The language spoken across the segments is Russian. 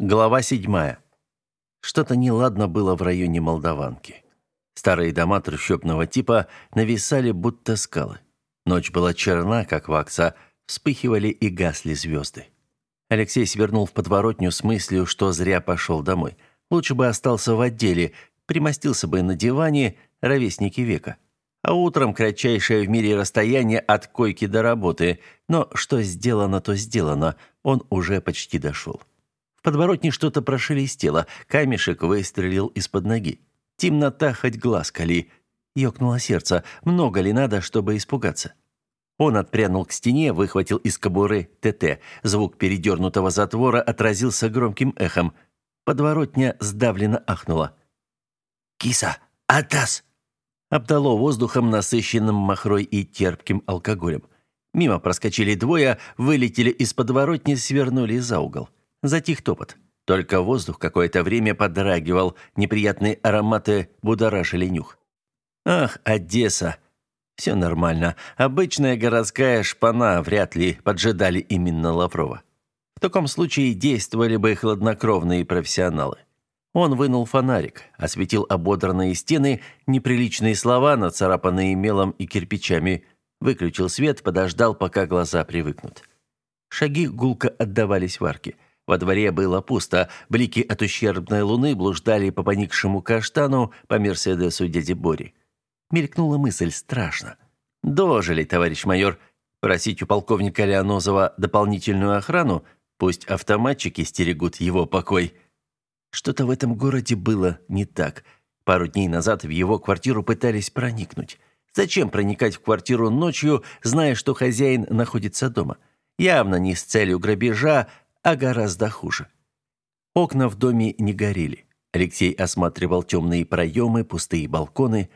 Глава седьмая. Что-то неладно было в районе Молдаванки. Старые дома трущобного типа нависали, будто скалы. Ночь была черна, как вакса, вспыхивали и гасли звезды. Алексей свернул в подворотню с мыслью, что зря пошел домой. Лучше бы остался в отделе, примостился бы на диване, ровесники века. А утром кратчайшее в мире расстояние от койки до работы. Но что сделано, то сделано. Он уже почти дошел. В подворотне что-то прошелестело, камешек выстрелил из-под ноги. Темнота хоть глаз кали. Ёкнуло сердце. Много ли надо, чтобы испугаться? Он отпрянул к стене, выхватил из кобуры ТТ. Звук передернутого затвора отразился громким эхом. Подворотня сдавленно ахнула. «Киса! Атас!» Обдало воздухом, насыщенным махрой и терпким алкоголем. Мимо проскочили двое, вылетели из подворотни, свернули за угол. Затих топот. Только воздух какое-то время подрагивал, неприятные ароматы будоражили нюх. «Ах, Одесса!» «Все нормально. Обычная городская шпана вряд ли поджидали именно Лаврова. В таком случае действовали бы хладнокровные профессионалы. Он вынул фонарик, осветил ободранные стены, неприличные слова, нацарапанные мелом и кирпичами, выключил свет, подождал, пока глаза привыкнут. Шаги гулко отдавались в арке. Во дворе было пусто, блики от ущербной луны блуждали по поникшему каштану, по Мерседесу дяди Бори. Мелькнула мысль страшно. Дожили, товарищ майор, просить у полковника Леонозова дополнительную охрану, пусть автоматчики стерегут его покой. Что-то в этом городе было не так. Пару дней назад в его квартиру пытались проникнуть. Зачем проникать в квартиру ночью, зная, что хозяин находится дома? Явно не с целью грабежа, а гораздо хуже. Окна в доме не горели. Алексей осматривал темные проемы, пустые балконы.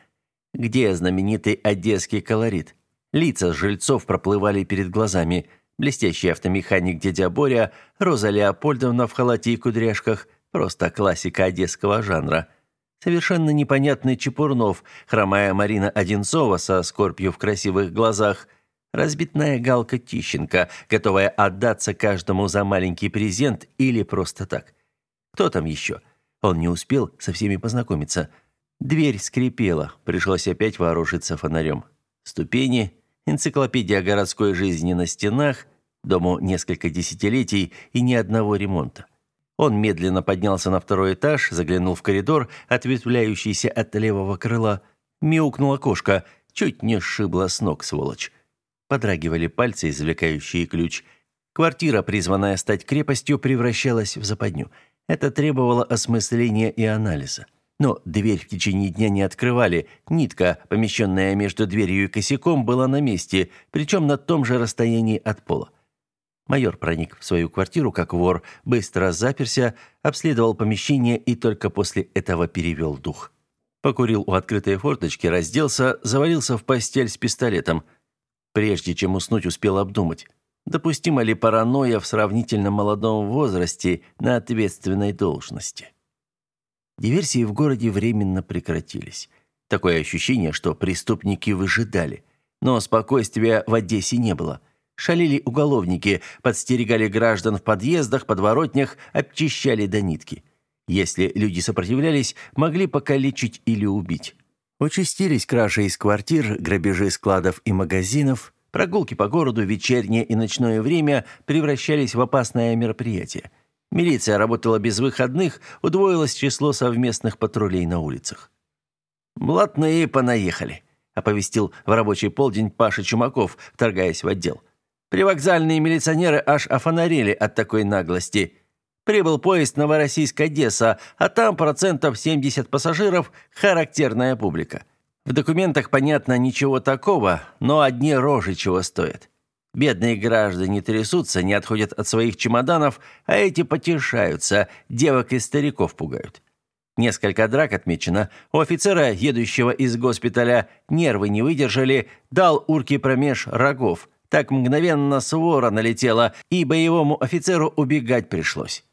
Где знаменитый одесский колорит? Лица жильцов проплывали перед глазами. Блестящий автомеханик дядя Боря, Роза Леопольдовна в халате и кудряшках, просто классика одесского жанра. Совершенно непонятный Чепурнов, хромая Марина Одинцова со скорбью в красивых глазах – Разбитная галка Тищенко, готовая отдаться каждому за маленький презент или просто так. Кто там еще? Он не успел со всеми познакомиться. Дверь скрипела, пришлось опять вооружиться фонарем. Ступени, энциклопедия городской жизни на стенах, дому несколько десятилетий и ни одного ремонта. Он медленно поднялся на второй этаж, заглянул в коридор, ответвляющийся от левого крыла. Мяукнула кошка, чуть не сшибла с ног, сволочь. Подрагивали пальцы, извлекающие ключ. Квартира, призванная стать крепостью, превращалась в западню. Это требовало осмысления и анализа. Но дверь в течение дня не открывали. Нитка, помещенная между дверью и косяком, была на месте, причем на том же расстоянии от пола. Майор проник в свою квартиру как вор, быстро заперся, обследовал помещение и только после этого перевел дух. Покурил у открытой форточки, разделся, завалился в постель с пистолетом. Прежде чем уснуть, успел обдумать. Допустима ли паранойя в сравнительно молодом возрасте на ответственной должности? Диверсии в городе временно прекратились. Такое ощущение, что преступники выжидали. Но спокойствия в Одессе не было. Шалили уголовники, подстерегали граждан в подъездах, подворотнях, обчищали до нитки. Если люди сопротивлялись, могли покалечить или убить. Участились кражи из квартир, грабежи складов и магазинов, прогулки по городу в вечернее и ночное время превращались в опасное мероприятие. Милиция работала без выходных, удвоилось число совместных патрулей на улицах. «Блатные понаехали», — оповестил в рабочий полдень Паша Чумаков, вторгаясь в отдел. «Привокзальные милиционеры аж офонарели от такой наглости. Прибыл поезд Новороссийск-Одесса, а там процентов 70 пассажиров – характерная публика. В документах, понятно, ничего такого, но одни рожи чего стоят. Бедные граждане трясутся, не отходят от своих чемоданов, а эти потешаются, девок и стариков пугают. Несколько драк отмечено. У офицера, едущего из госпиталя, нервы не выдержали, дал урки промеж рогов. Так мгновенно свора налетела, и боевому офицеру убегать пришлось.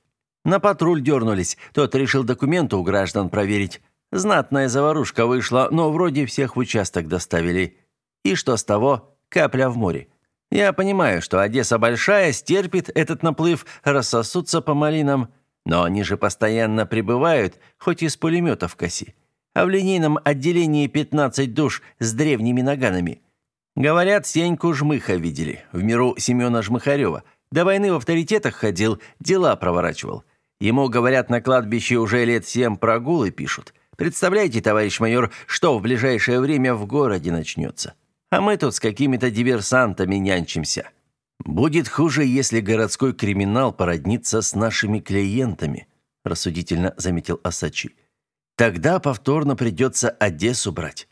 На патруль дернулись. Тот решил документы у граждан проверить. Знатная заварушка вышла, но вроде всех в участок доставили. И что с того? Капля в море. Я понимаю, что Одесса большая, стерпит этот наплыв, рассосутся по малинам. Но они же постоянно прибывают, хоть и с пулеметов коси. А в линейном отделении 15 душ с древними наганами. Говорят, Сеньку Жмыха видели, в миру Семена Жмыхарева. До войны в авторитетах ходил, дела проворачивал. Ему, говорят, на кладбище уже лет семь прогулы пишут. Представляете, товарищ майор, что в ближайшее время в городе начнется? А мы тут с какими-то диверсантами нянчимся. Будет хуже, если городской криминал породнится с нашими клиентами, рассудительно заметил Асачи. Тогда повторно придется Одессу брать.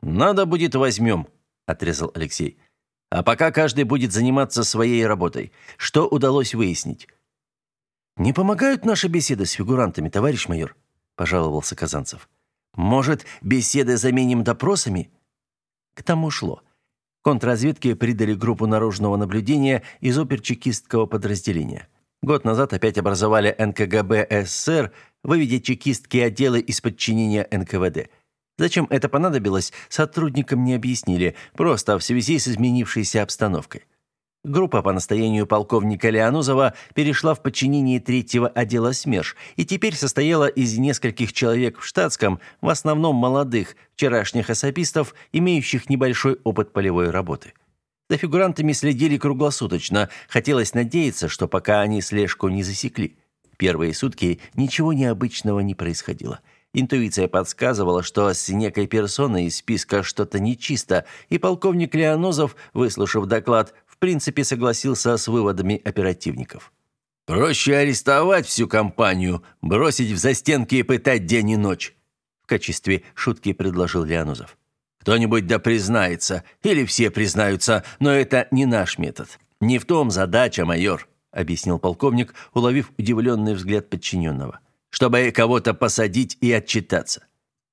Надо будет возьмем, отрезал Алексей. А пока каждый будет заниматься своей работой. Что удалось выяснить? Не помогают наши беседы с фигурантами, товарищ майор, пожаловался Казанцев. Может, беседы заменим допросами? К тому шло. Контрразведке придали группу наружного наблюдения из оперчекистского подразделения. Год назад опять образовали НКГБ СССР, выведя чекистские отделы из подчинения НКВД. Зачем это понадобилось, сотрудникам не объяснили, просто в связи с изменившейся обстановкой. Группа по настоянию полковника Леонозова перешла в подчинение третьего отдела СМЕРШ и теперь состояла из нескольких человек в штатском, в основном молодых, вчерашних особистов, имеющих небольшой опыт полевой работы. За фигурантами следили круглосуточно. Хотелось надеяться, что пока они слежку не засекли. Первые сутки ничего необычного не происходило. Интуиция подсказывала, что с некой персоной из списка что-то нечисто, и полковник Леонозов, выслушав доклад, принципе согласился с выводами оперативников. «Проще арестовать всю компанию, бросить в застенки и пытать день и ночь», в качестве шутки предложил Леонузов. «Кто-нибудь да признается, или все признаются, но это не наш метод. Не в том задача, майор», объяснил полковник, уловив удивленный взгляд подчиненного. «Чтобы кого-то посадить и отчитаться.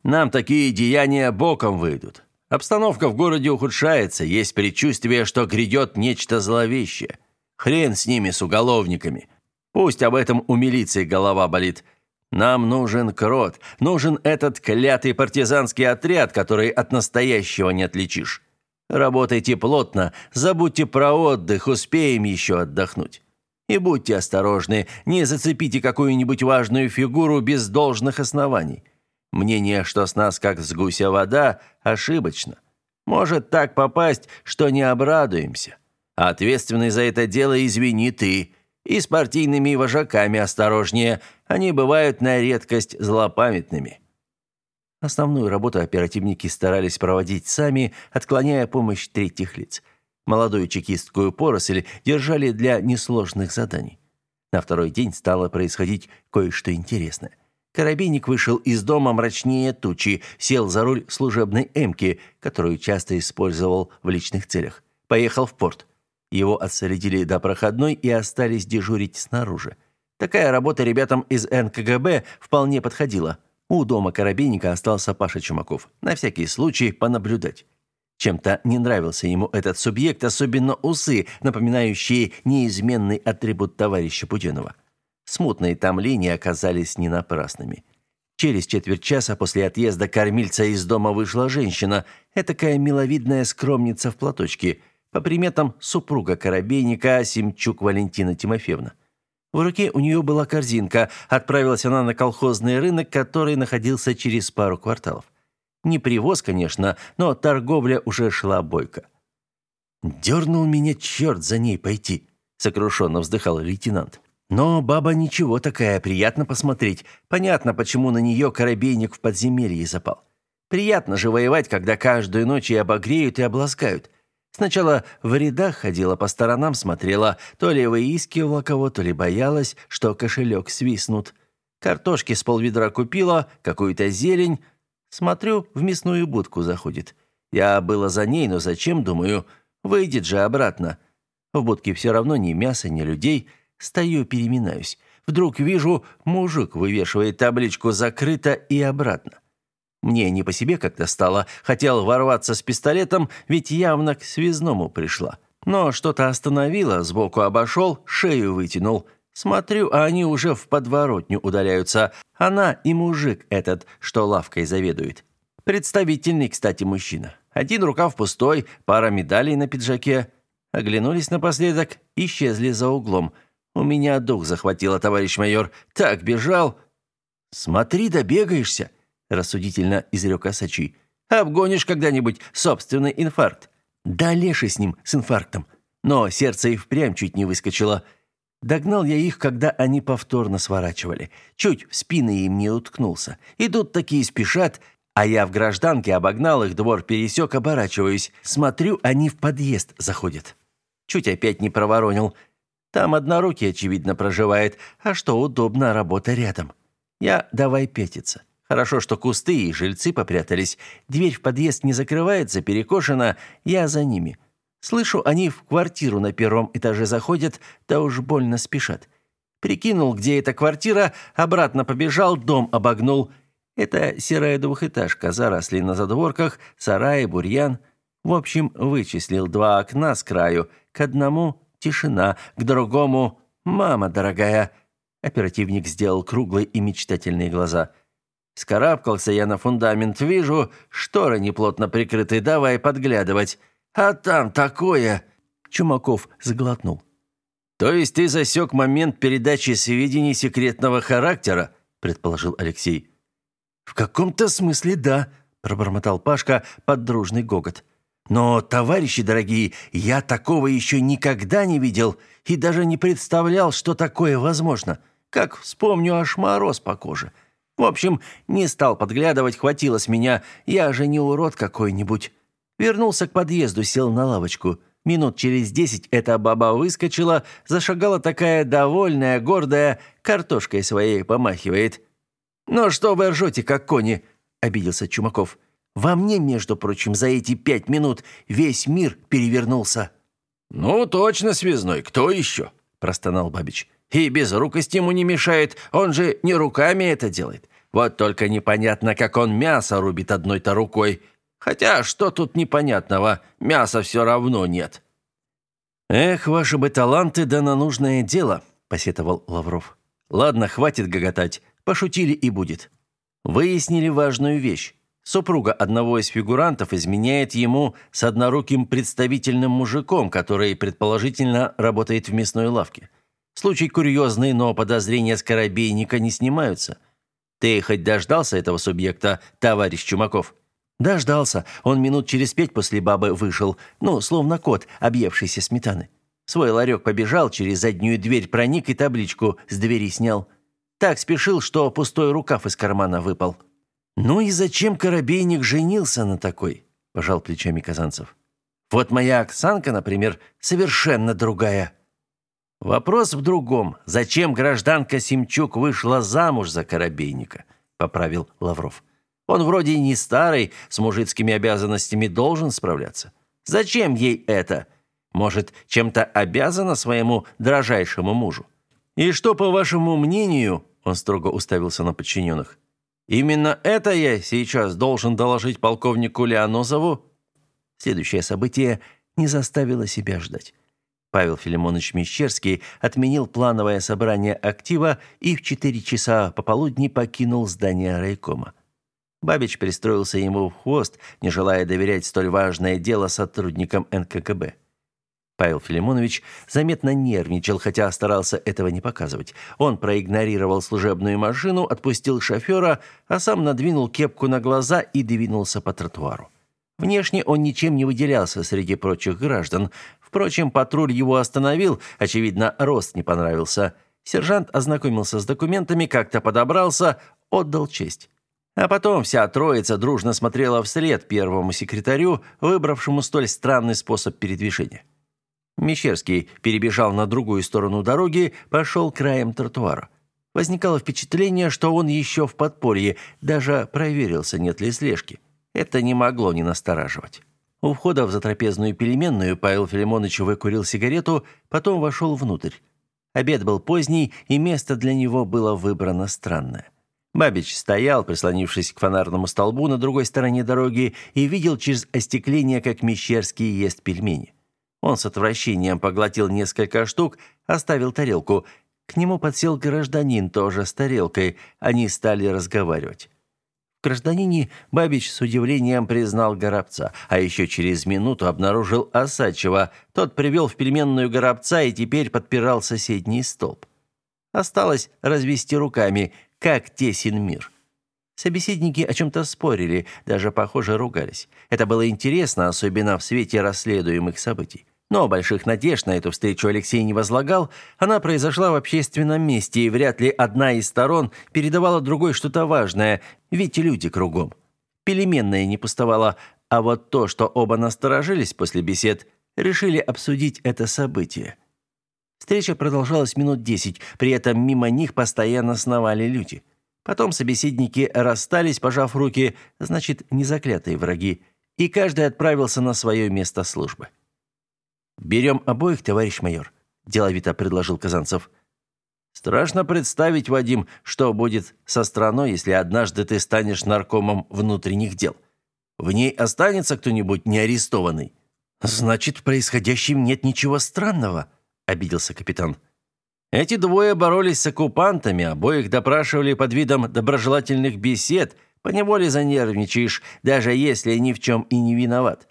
Нам такие деяния боком выйдут. Обстановка в городе ухудшается, есть предчувствие, что грядет нечто зловещее. Хрен с ними, с уголовниками. Пусть об этом у милиции голова болит. Нам нужен крот, нужен этот клятый партизанский отряд, который от настоящего не отличишь. Работайте плотно, забудьте про отдых, успеем еще отдохнуть. И будьте осторожны, не зацепите какую-нибудь важную фигуру без должных оснований. Мнение, что с нас как с гуся вода, ошибочно. Может так попасть, что не обрадуемся. А ответственный за это дело извини ты. И с партийными вожаками осторожнее, они бывают на редкость злопамятными. Основную работу оперативники старались проводить сами, отклоняя помощь третьих лиц. Молодую чекистскую поросль держали для несложных заданий. На второй день стало происходить кое-что интересное. Коробейник вышел из дома мрачнее тучи, сел за руль служебной «Эмки», которую часто использовал в личных целях. Поехал в порт. Его отследили до проходной и остались дежурить снаружи. Такая работа ребятам из НКГБ вполне подходила. У дома Коробейника остался Паша Чумаков. На всякий случай понаблюдать. Чем-то не нравился ему этот субъект, особенно усы, напоминающие неизменный атрибут товарища Пуденова. Смутные там линии оказались не напрасными. Через четверть часа после отъезда кормильца из дома вышла женщина, этакая миловидная скромница в платочке, по приметам супруга Коробейника Семчук Валентина Тимофеевна. В руке у нее была корзинка, отправилась она на колхозный рынок, который находился через пару кварталов. Не привоз, конечно, но торговля уже шла бойко. «Дернул меня черт за ней пойти», — сокрушенно вздыхал лейтенант. Но баба ничего такая, приятно посмотреть. Понятно, почему на нее коробейник в подземелье запал. Приятно же воевать, когда каждую ночь и обогреют, и обласкают. Сначала в рядах ходила по сторонам, смотрела, то ли выискивала кого, то ли боялась, что кошелек свистнут. Картошки с полведра купила, какую-то зелень. Смотрю, в мясную будку заходит. Я было за ней, но зачем, думаю, выйдет же обратно. В будке все равно ни мяса, ни людей – Стою, переминаюсь. Вдруг вижу, мужик вывешивает табличку «Закрыто» и обратно. Мне не по себе как-то стало. Хотел ворваться с пистолетом, ведь явно к связному пришла. Но что-то остановило, сбоку обошел, шею вытянул. Смотрю, а они уже в подворотню удаляются. Она и мужик этот, что лавкой заведует. Представительный, кстати, мужчина. Один рукав пустой, пара медалей на пиджаке. Оглянулись напоследок, исчезли за углом – У меня дух захватило, товарищ майор. Так бежал. Смотри, добегаешься, рассудительно изрек Осачий. Обгонишь когда-нибудь собственный инфаркт. Да леший с ним, с инфарктом. Но сердце и впрямь чуть не выскочило. Догнал я их, когда они повторно сворачивали. Чуть в спины им не уткнулся. Идут такие спешат, а я в гражданке обогнал их, двор пересек, оборачиваюсь. Смотрю, они в подъезд заходят. Чуть опять не проворонил. Там однорукий, очевидно, проживает, а что удобно, работа рядом. Я давай пятиться. Хорошо, что кусты и жильцы попрятались. Дверь в подъезд не закрывается, перекошена, я за ними. Слышу, они в квартиру на первом этаже заходят, да уж больно спешат. Прикинул, где эта квартира, обратно побежал, дом обогнул. Это серая двухэтажка, заросли на задворках, сараи, бурьян. В общем, вычислил два окна с краю. К одному тишина, к другому «Мама дорогая». Оперативник сделал круглые и мечтательные глаза. Скарабкался я на фундамент, вижу, шторы неплотно прикрыты, давай подглядывать. А там такое...» Чумаков заглотнул. «То есть ты засек момент передачи сведений секретного характера?» предположил Алексей. «В каком-то смысле да», пробормотал Пашка под дружный гогот. «Но, товарищи дорогие, я такого еще никогда не видел и даже не представлял, что такое возможно. Как вспомню, аж мороз по коже. В общем, не стал подглядывать, хватило с меня, я же не урод какой-нибудь. Вернулся к подъезду, сел на лавочку. Минут через десять эта баба выскочила, зашагала такая довольная, гордая, картошкой своей помахивает. «Ну что вы ржете, как кони?» – обиделся Чумаков. «Во мне, между прочим, за эти пять минут весь мир перевернулся». «Ну, точно, связной, кто еще?» – простонал Бабич. «И без рукости ему не мешает, он же не руками это делает. Вот только непонятно, как он мясо рубит одной-то рукой. Хотя, что тут непонятного? Мяса все равно нет». «Эх, ваши бы таланты да на нужное дело», – посетовал Лавров. «Ладно, хватит гоготать. Пошутили и будет. Выяснили важную вещь. Супруга одного из фигурантов изменяет ему с одноруким представительным мужиком, который, предположительно, работает в мясной лавке. Случай курьезный, но подозрения скоробейника не снимаются. Ты хоть дождался этого субъекта, товарищ Чумаков?» Дождался. Он минут через пять после бабы вышел, ну, словно кот, объевшийся сметаны. Свой ларек побежал, через заднюю дверь проник и табличку с двери снял. Так спешил, что пустой рукав из кармана выпал. «Ну и зачем Коробейник женился на такой?» – пожал плечами Казанцев. «Вот моя Оксанка, например, совершенно другая». «Вопрос в другом. Зачем гражданка Симчук вышла замуж за Коробейника?» – поправил Лавров. Он вроде не старый, с мужицкими обязанностями должен справляться. Зачем ей это? Может, чем-то обязана своему дрожайшему мужу? И что, по вашему мнению, он строго уставился на подчиненных, именно это я сейчас должен доложить полковнику Леонозову? Следующее событие не заставило себя ждать. Павел Филимонович Мещерский отменил плановое собрание актива и в 4 часа пополудни покинул здание райкома. Бабич пристроился ему в хвост, не желая доверять столь важное дело сотрудникам НККБ. Павел Филимонович заметно нервничал, хотя старался этого не показывать. Он проигнорировал служебную машину, отпустил шофера, а сам надвинул кепку на глаза и двинулся по тротуару. Внешне он ничем не выделялся среди прочих граждан. Впрочем, патруль его остановил, очевидно, рост не понравился. Сержант ознакомился с документами, как-то подобрался, отдал честь. А потом вся троица дружно смотрела вслед первому секретарю, выбравшему столь странный способ передвижения. Мещерский перебежал на другую сторону дороги, пошел краем тротуара. Возникало впечатление, что он еще в подполье, даже проверился, нет ли слежки. Это не могло не настораживать. У входа в затрапезную переменную Павел Филимонович выкурил сигарету, потом вошел внутрь. Обед был поздний, и место для него было выбрано странное. Бабич стоял, прислонившись к фонарному столбу на другой стороне дороги, и видел через остекление, как Мещерский ест пельмени. Он с отвращением поглотил несколько штук, оставил тарелку. К нему подсел гражданин, тоже с тарелкой. Они стали разговаривать. В гражданине Бабич с удивлением признал Горобца, а еще через минуту обнаружил Осадчего. Тот привел в пельменную Горобца и теперь подпирал соседний столб. Осталось развести руками, как тесен мир. Собеседники о чем-то спорили, даже, похоже, ругались. Это было интересно, особенно в свете расследуемых событий. Но больших надежд на эту встречу Алексей не возлагал. Она произошла в общественном месте, и вряд ли одна из сторон передавала другой что-то важное, ведь люди кругом. Пелеменная не пустовала, а вот то, что оба насторожились после бесед, решили обсудить это событие. Встреча продолжалась минут десять, при этом мимо них постоянно сновали люди. Потом собеседники расстались, пожав руки, значит, не заклятые враги, и каждый отправился на свое место службы. «Берем обоих, товарищ майор», – деловито предложил Казанцев. «Страшно представить, Вадим, что будет со страной, если однажды ты станешь наркомом внутренних дел. В ней останется кто-нибудь неарестованный». «Значит, в происходящем нет ничего странного», – обиделся капитан. «Эти двое боролись с оккупантами, обоих допрашивали под видом доброжелательных бесед. Поневоле занервничаешь, даже если ни в чем и не виноват.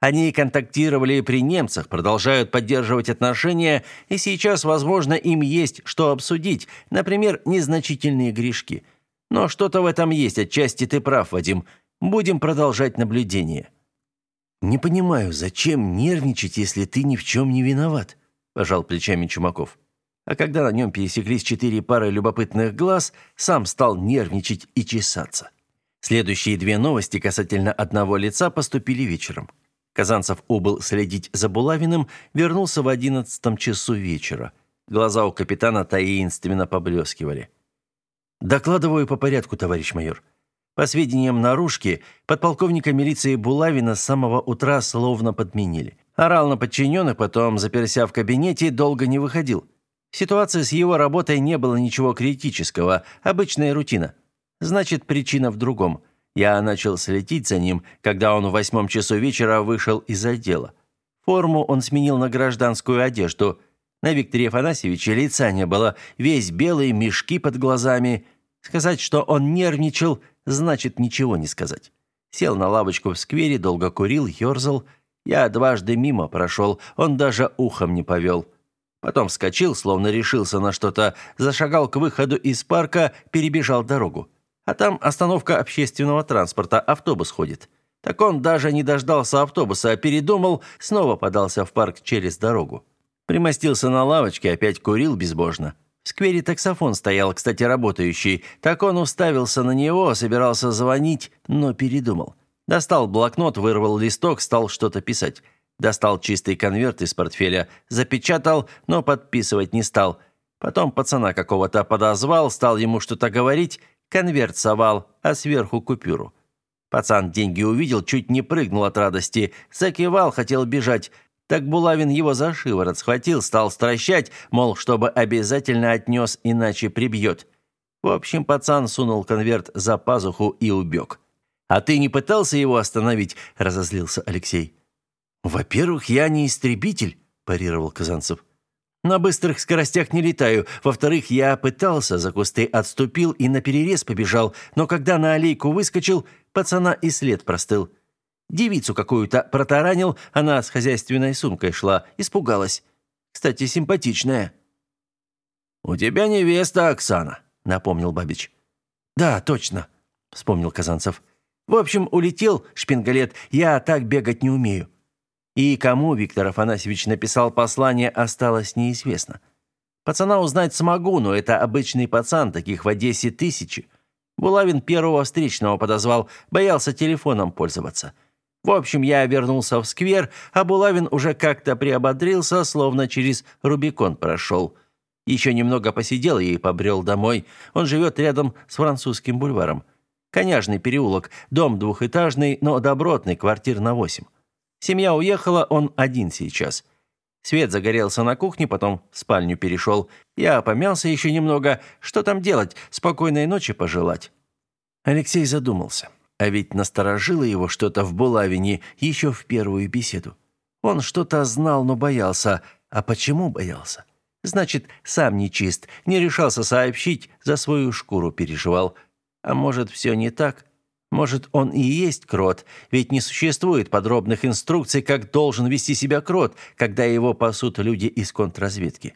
Они контактировали при немцах, продолжают поддерживать отношения, и сейчас, возможно, им есть что обсудить, например, незначительные грешки. Но что-то в этом есть, отчасти ты прав, Вадим. Будем продолжать наблюдение. Не понимаю, зачем нервничать, если ты ни в чем не виноват, пожал плечами Чумаков. А когда на нем пересеклись четыре пары любопытных глаз, сам стал нервничать и чесаться. Следующие две новости касательно одного лица поступили вечером. Казанцев убыл следить за Булавиным, вернулся в одиннадцатом часу вечера. Глаза у капитана таинственно поблескивали. «Докладываю по порядку, товарищ майор. По сведениям наружки, подполковника милиции Булавина с самого утра словно подменили. Орал на подчиненных, потом, заперся в кабинете, долго не выходил. Ситуация с его работой не было ничего критического, обычная рутина. Значит, причина в другом. Я начал следить за ним, когда он в восьмом часу вечера вышел из отдела. Форму он сменил на гражданскую одежду. На Викторе Афанасьевиче лица не было, весь белый, мешки под глазами. Сказать, что он нервничал, значит ничего не сказать. Сел на лавочку в сквере, долго курил, ерзал. Я дважды мимо прошел, он даже ухом не повел. Потом вскочил, словно решился на что-то, зашагал к выходу из парка, перебежал дорогу. А там остановка общественного транспорта, автобус ходит. Так он даже не дождался автобуса, а передумал, снова подался в парк через дорогу. Примостился на лавочке, опять курил безбожно. В сквере таксофон стоял, кстати, работающий. Так он уставился на него, собирался звонить, но передумал. Достал блокнот, вырвал листок, стал что-то писать. Достал чистый конверт из портфеля, запечатал, но подписывать не стал. Потом пацана какого-то подозвал, стал ему что-то говорить, Конверт совал, а сверху купюру. Пацан деньги увидел, чуть не прыгнул от радости, закивал, хотел бежать. Так Булавин его за шиворот схватил, стал стращать, мол, чтобы обязательно отнес, иначе прибьет. В общем, пацан сунул конверт за пазуху и убег. «А ты не пытался его остановить?» – разозлился Алексей. «Во-первых, я не истребитель», – парировал Казанцев. На быстрых скоростях не летаю. Во-вторых, я пытался, за кусты отступил и на перерез побежал, но когда на аллейку выскочил, пацана и след простыл. Девицу какую-то протаранил, она с хозяйственной сумкой шла, испугалась. Кстати, симпатичная. «У тебя невеста Оксана», — напомнил Бабич. «Да, точно», — вспомнил Казанцев. «В общем, улетел, шпингалет, я так бегать не умею. И кому Виктор Афанасьевич написал послание, осталось неизвестно. Пацана узнать смогу, но это обычный пацан, таких в Одессе тысячи. Булавин первого встречного подозвал, боялся телефоном пользоваться. В общем, я вернулся в сквер, а Булавин уже как-то приободрился, словно через Рубикон прошел. Еще немного посидел и побрел домой. Он живет рядом с французским бульваром. Коняжный переулок, дом двухэтажный, но добротный, квартир на восемь. Семья уехала, он один сейчас. Свет загорелся на кухне, потом в спальню перешел. Я помялся еще немного. Что там делать? Спокойной ночи пожелать. Алексей задумался. А ведь насторожило его что-то в Булавине еще в первую беседу. Он что-то знал, но боялся. А почему боялся? Значит, сам не чист, не решался сообщить, за свою шкуру переживал. А может, все не так? Может, он и есть крот, ведь не существует подробных инструкций, как должен вести себя крот, когда его пасут люди из контрразведки.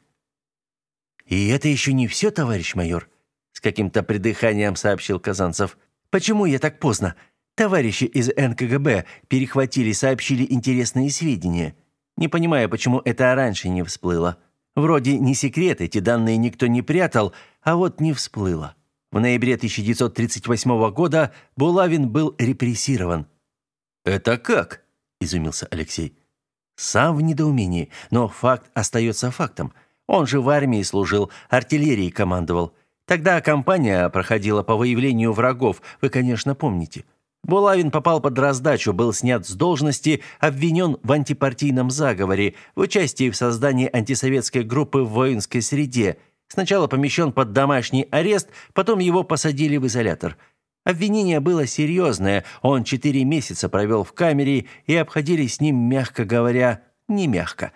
«И это еще не все, товарищ майор», — с каким-то придыханием сообщил Казанцев. «Почему я так поздно? Товарищи из НКГБ перехватили, сообщили интересные сведения. Не понимаю, почему это раньше не всплыло. Вроде не секрет, эти данные никто не прятал, а вот не всплыло. В ноябре 1938 года Булавин был репрессирован. «Это как?» – изумился Алексей. «Сам в недоумении, но факт остается фактом. Он же в армии служил, артиллерией командовал. Тогда кампания проходила по выявлению врагов, вы, конечно, помните. Булавин попал под раздачу, был снят с должности, обвинен в антипартийном заговоре, в участии в создании антисоветской группы в воинской среде. Сначала помещен под домашний арест, потом его посадили в изолятор. Обвинение было серьезное, он четыре месяца провел в камере, и обходились с ним, мягко говоря, не мягко.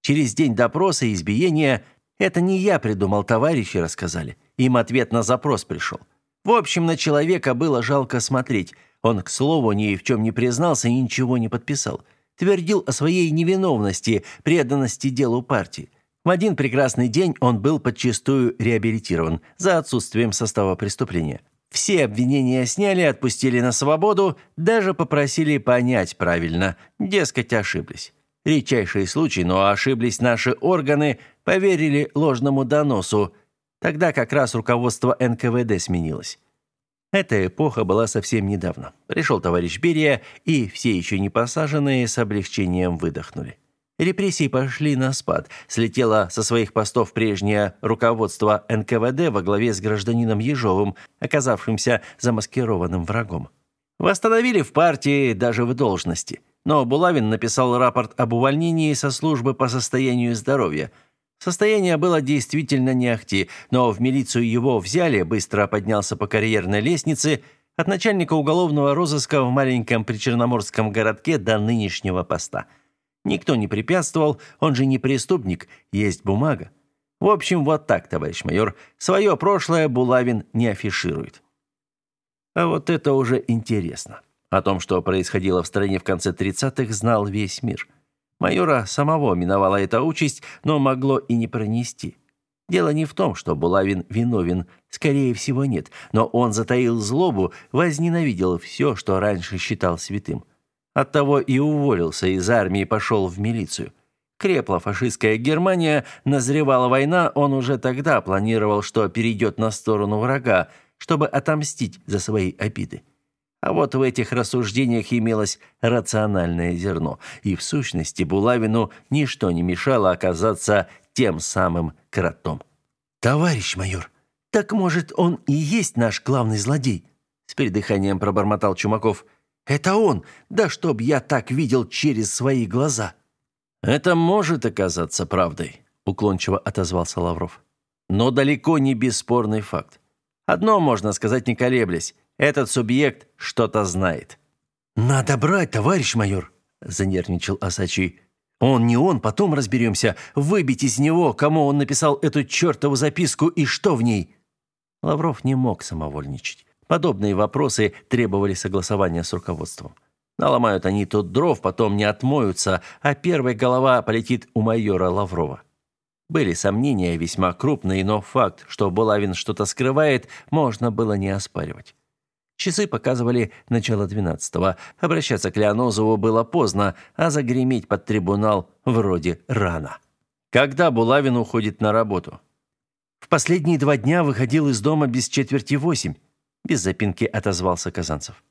Через день допроса и избиения «это не я придумал, товарищи рассказали». Им ответ на запрос пришел. В общем, на человека было жалко смотреть – он, к слову, ни в чем не признался и ничего не подписал. Твердил о своей невиновности, преданности делу партии. В один прекрасный день он был подчистую реабилитирован за отсутствием состава преступления. Все обвинения сняли, отпустили на свободу, даже попросили понять правильно, дескать, ошиблись. Редчайший случай, но ошиблись наши органы, поверили ложному доносу. Тогда как раз руководство НКВД сменилось. Эта эпоха была совсем недавно. Пришел товарищ Берия, и все еще не посаженные с облегчением выдохнули. Репрессии пошли на спад. Слетело со своих постов прежнее руководство НКВД во главе с гражданином Ежовым, оказавшимся замаскированным врагом. Восстановили в партии, даже в должности. Но Булавин написал рапорт об увольнении со службы по состоянию здоровья – Состояние было действительно не ахти, но в милицию его взяли, быстро поднялся по карьерной лестнице от начальника уголовного розыска в маленьком причерноморском городке до нынешнего поста. Никто не препятствовал, он же не преступник, есть бумага. В общем, вот так, товарищ майор, свое прошлое Булавин не афиширует. А вот это уже интересно. О том, что происходило в стране в конце 30-х, знал весь мир. Майора самого миновала эта участь, но могло и не пронести. Дело не в том, что Булавин виновен, скорее всего, нет, но он затаил злобу, возненавидел все, что раньше считал святым. Оттого и уволился из армии и пошел в милицию. Крепла фашистская Германия, назревала война, он уже тогда планировал, что перейдет на сторону врага, чтобы отомстить за свои обиды. А вот в этих рассуждениях имелось рациональное зерно, и в сущности Булавину ничто не мешало оказаться тем самым кротом. «Товарищ майор, так, может, он и есть наш главный злодей?» С передыханием пробормотал Чумаков. «Это он! Да чтоб я так видел через свои глаза!» «Это может оказаться правдой», — уклончиво отозвался Лавров. «Но далеко не бесспорный факт. Одно можно сказать не колеблясь. Этот субъект что-то знает. Надо брать, товарищ майор, занервничал Асачи. Он не он, потом разберемся. Выбить из него, кому он написал эту чертову записку и что в ней. Лавров не мог самовольничать. Подобные вопросы требовали согласования с руководством. Наломают они тут дров, потом не отмоются, а первая голова полетит у майора Лаврова. Были сомнения весьма крупные, но факт, что Булавин что-то скрывает, можно было не оспаривать. Часы показывали начало двенадцатого. Обращаться к Леонозову было поздно, а загреметь под трибунал вроде рано. Когда Булавин уходит на работу? В последние два дня выходил из дома без четверти восемь. Без запинки отозвался Казанцев.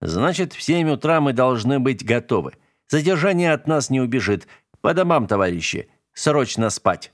Значит, в семь утра мы должны быть готовы. Задержание от нас не убежит. По домам, товарищи. Срочно спать.